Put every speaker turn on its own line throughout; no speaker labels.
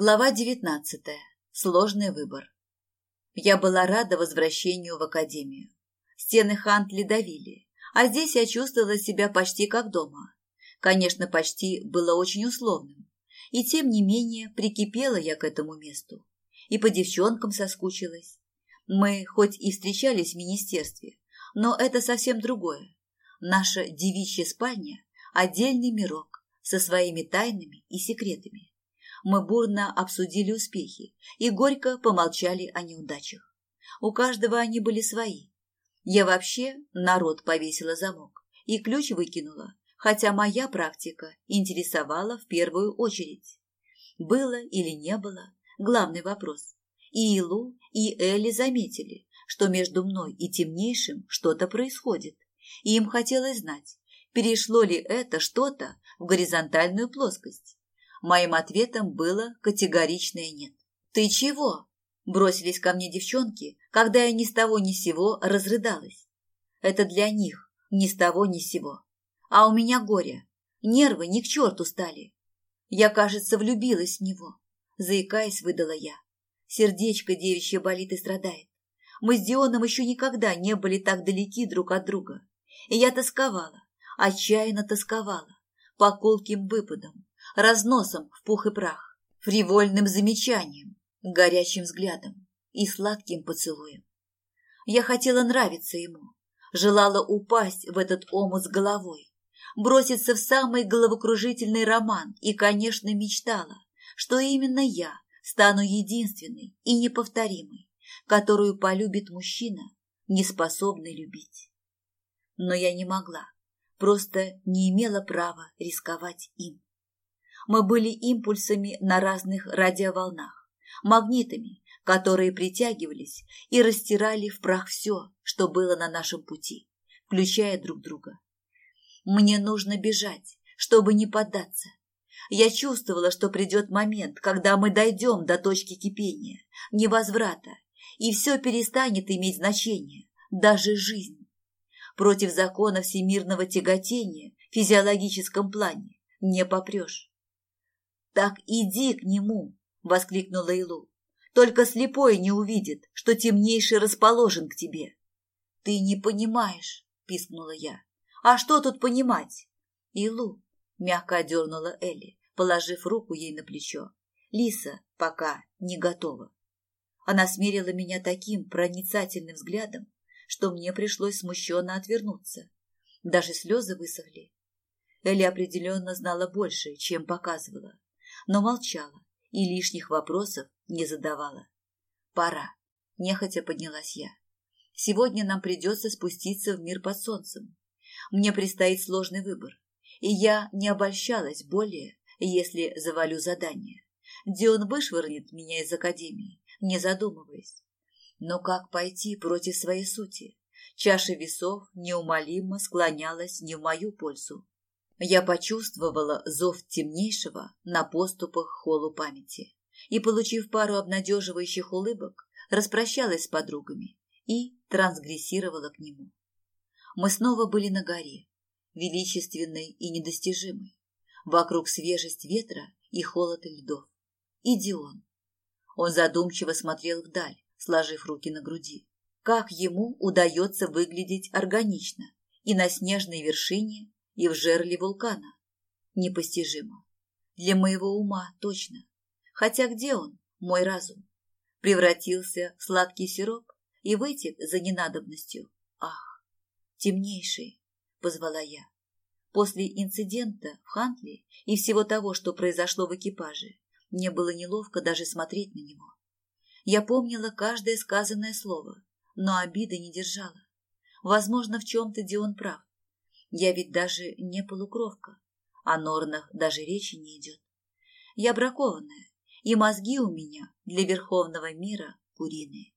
Глава девятнадцатая. Сложный выбор. Я была рада возвращению в академию. Стены Хантли давили, а здесь я чувствовала себя почти как дома. Конечно, почти было очень условным. И тем не менее прикипела я к этому месту. И по девчонкам соскучилась. Мы хоть и встречались в министерстве, но это совсем другое. Наша девичья спальня – отдельный мирок со своими тайнами и секретами мы бурно обсудили успехи и горько помолчали о неудачах. У каждого они были свои. Я вообще народ повесила замок и ключ выкинула, хотя моя практика интересовала в первую очередь. Было или не было – главный вопрос. И Илу, и Элли заметили, что между мной и темнейшим что-то происходит, и им хотелось знать, перешло ли это что-то в горизонтальную плоскость. Моим ответом было категоричное «нет». «Ты чего?» – бросились ко мне девчонки, когда я ни с того ни сего разрыдалась. Это для них ни с того ни сего. А у меня горе. Нервы ни к черту стали. Я, кажется, влюбилась в него. Заикаясь, выдала я. Сердечко девичье болит и страдает. Мы с Дионом еще никогда не были так далеки друг от друга. И я тосковала, отчаянно тосковала, по колким выпадам, разносом в пух и прах, фривольным замечанием, горячим взглядом и сладким поцелуем. Я хотела нравиться ему, желала упасть в этот омут с головой, броситься в самый головокружительный роман и, конечно, мечтала, что именно я стану единственной и неповторимой, которую полюбит мужчина, не способный любить. Но я не могла, просто не имела права рисковать им. Мы были импульсами на разных радиоволнах, магнитами, которые притягивались и растирали в прах все, что было на нашем пути, включая друг друга. Мне нужно бежать, чтобы не поддаться. Я чувствовала, что придет момент, когда мы дойдем до точки кипения, невозврата, и все перестанет иметь значение, даже жизнь. Против закона всемирного тяготения в физиологическом плане не попрешь. «Так иди к нему!» — воскликнула Илу. «Только слепой не увидит, что темнейший расположен к тебе». «Ты не понимаешь!» — пискнула я. «А что тут понимать?» «Илу!» — мягко одернула Элли, положив руку ей на плечо. «Лиса пока не готова». Она смерила меня таким проницательным взглядом, что мне пришлось смущенно отвернуться. Даже слезы высохли. Элли определенно знала больше, чем показывала но молчала и лишних вопросов не задавала. «Пора», – нехотя поднялась я. «Сегодня нам придется спуститься в мир под солнцем. Мне предстоит сложный выбор, и я не обольщалась более, если завалю задание. Дион вышвырнет меня из академии, не задумываясь. Но как пойти против своей сути? Чаша весов неумолимо склонялась не в мою пользу. Я почувствовала зов темнейшего на поступах холу памяти и, получив пару обнадеживающих улыбок, распрощалась с подругами и трансгрессировала к нему. Мы снова были на горе, величественной и недостижимой. Вокруг свежесть ветра и холод льдов. И Дион. Он задумчиво смотрел вдаль, сложив руки на груди. Как ему удается выглядеть органично и на снежной вершине и в жерле вулкана. Непостижимо. Для моего ума точно. Хотя где он, мой разум? Превратился в сладкий сироп и вытек за ненадобностью. Ах, темнейший, позвала я. После инцидента в Хантли и всего того, что произошло в экипаже, мне было неловко даже смотреть на него. Я помнила каждое сказанное слово, но обиды не держала. Возможно, в чем-то Дион прав. Я ведь даже не полукровка. О норнах даже речи не идет. Я бракованная, и мозги у меня для верховного мира куриные.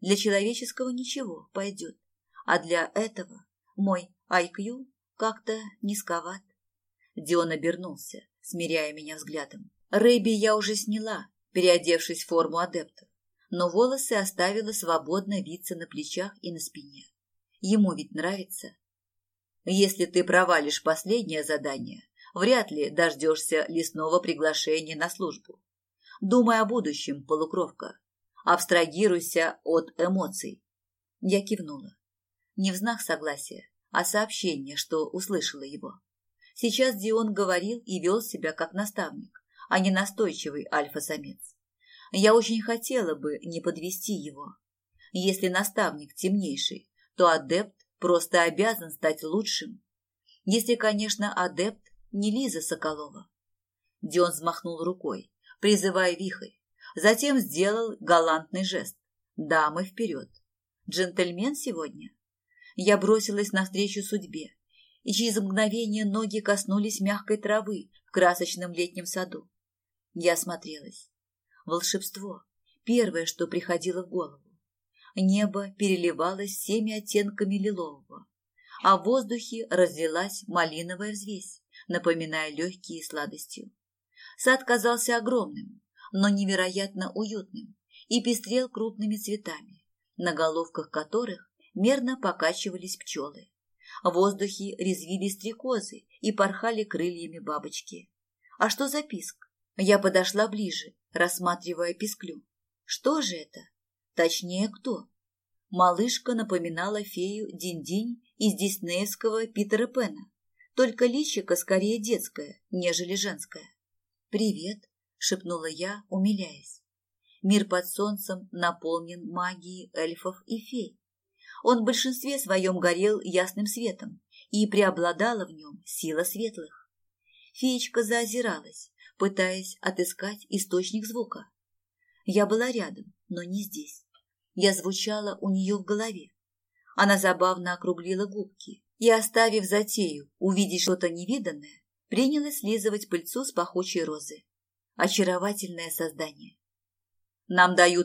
Для человеческого ничего пойдет, а для этого мой IQ как-то низковат. Дион обернулся, смиряя меня взглядом. Рэби я уже сняла, переодевшись в форму адептов, но волосы оставила свободно виться на плечах и на спине. Ему ведь нравится, если ты провалишь последнее задание, вряд ли дождешься лесного приглашения на службу. Думай о будущем, полукровка. Абстрагируйся от эмоций. Я кивнула. Не в знак согласия, а сообщение, что услышала его. Сейчас Дион говорил и вел себя как наставник, а не настойчивый альфа-самец. Я очень хотела бы не подвести его. Если наставник темнейший, то адепт просто обязан стать лучшим. Если, конечно, адепт не Лиза Соколова. Дион взмахнул рукой, призывая вихрь. Затем сделал галантный жест. Дамы вперед. Джентльмен сегодня. Я бросилась навстречу судьбе, и через мгновение ноги коснулись мягкой травы в красочном летнем саду. Я осмотрелась. Волшебство. Первое, что приходило в голову. Небо переливалось всеми оттенками лилового, а в воздухе разлилась малиновая взвесь, напоминая легкие сладостью. Сад казался огромным, но невероятно уютным и пестрел крупными цветами, на головках которых мерно покачивались пчелы. В воздухе резвились стрекозы и порхали крыльями бабочки. А что за писк? Я подошла ближе, рассматривая писклю. Что же это? Точнее, кто? Малышка напоминала фею Динь-Динь из диснеевского Питера Пена, только личико скорее детское, нежели женское. «Привет», — шепнула я, умиляясь. Мир под солнцем наполнен магией эльфов и фей. Он в большинстве своем горел ясным светом, и преобладала в нем сила светлых. Феечка заозиралась, пытаясь отыскать источник звука. Я была рядом, но не здесь. Я звучала у нее в голове. Она забавно округлила губки и, оставив затею увидеть что-то невиданное, принялась слизывать пыльцу с пахучей розы. Очаровательное создание. Нам дают